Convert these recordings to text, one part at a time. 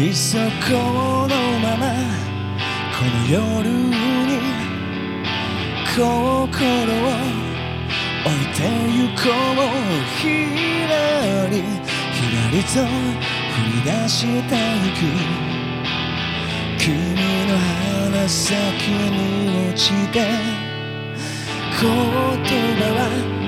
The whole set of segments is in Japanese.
いっそこのままこの夜に心を置いてゆこうひらりひらりと振り出してゆく君の鼻先に落ちて言葉は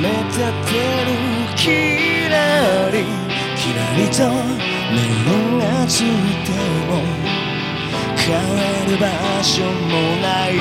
目立てるきらりきらりとネがついても変る場所もない。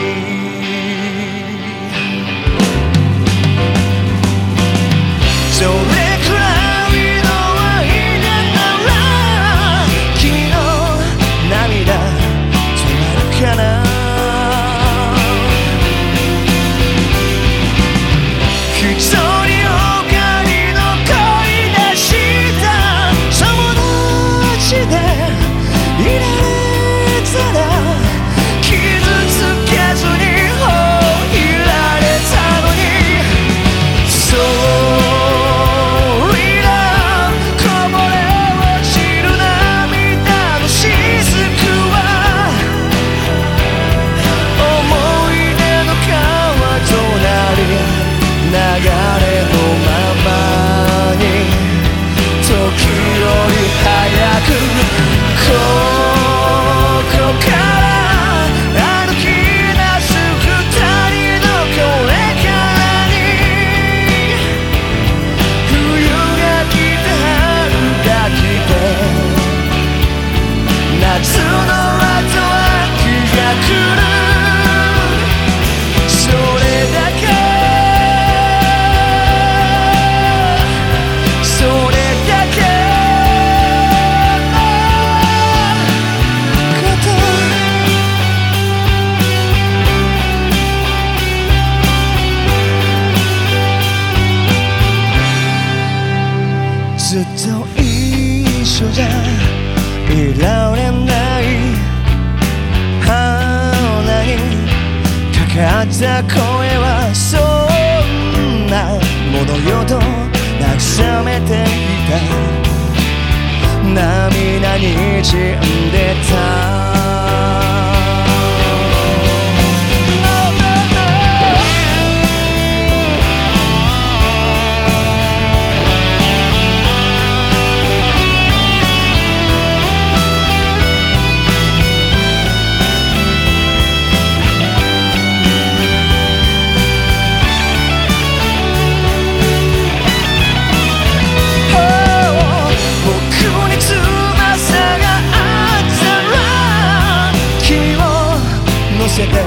ずっと一緒じゃいられない。花にかかった声はそんなものよと慰めていた。涙にじんでた。said that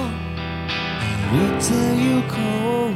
う